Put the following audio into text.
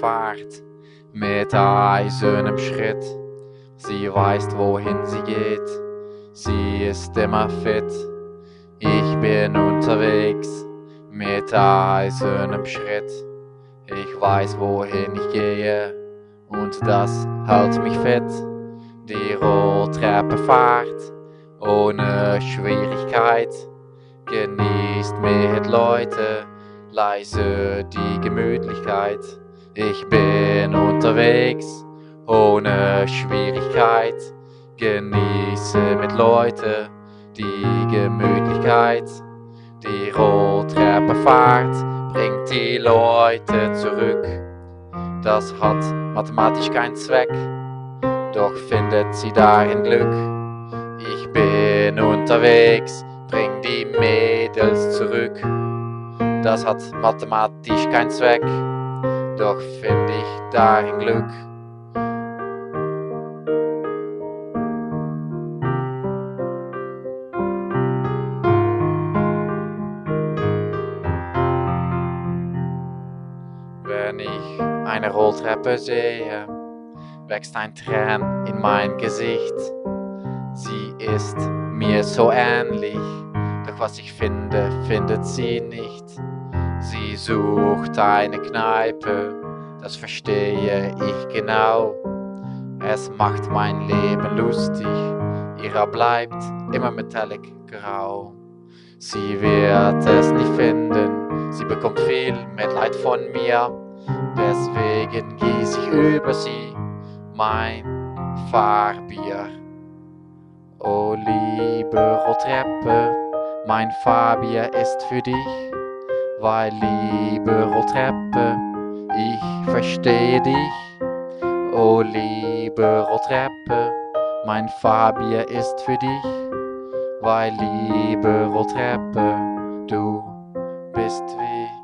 fahrt mit eisernem Schritt. Sie weiß, wohin sie geht, sie ist immer fit. Ich bin unterwegs mit eisernem Schritt. Ich weiß, wohin ich gehe und das hält mich fit. Die Rolltreppe fahrt ohne Schwierigkeit, genießt mit Leute leise die Gemütlichkeit. Ich bin unterwegs ohne Schwierigkeit, genieße mit Leute die Gemütlichkeit. Die Rolltreppe fahrt, bringt die Leute zurück. Das hat mathematisch keinen Zweck, doch findet sie darin Glück. Ich bin unterwegs, bring die Mädels zurück. Das hat mathematisch keinen Zweck, doch find ich darin Glück. Wenn ich eine Rolltreppe sehe, wächst ein Tränen in mein Gesicht. Sie ist mir so ähnlich, doch was ich finde, findet sie nicht. Sie sucht eine Kneipe, das verstehe ich genau. Es macht mein Leben lustig, ihrer bleibt immer metallic grau. Sie wird es nicht finden, sie bekommt viel Mitleid von mir, deswegen gieß ich über sie mein Fahrbier. Oh liebe Rolltreppe, mein Fahrbier ist für dich, weil liebe Rolltreppe, ich verstehe dich. Oh liebe Rolltreppe, mein Fahrbier ist für dich, weil liebe Rolltreppe, du bist wie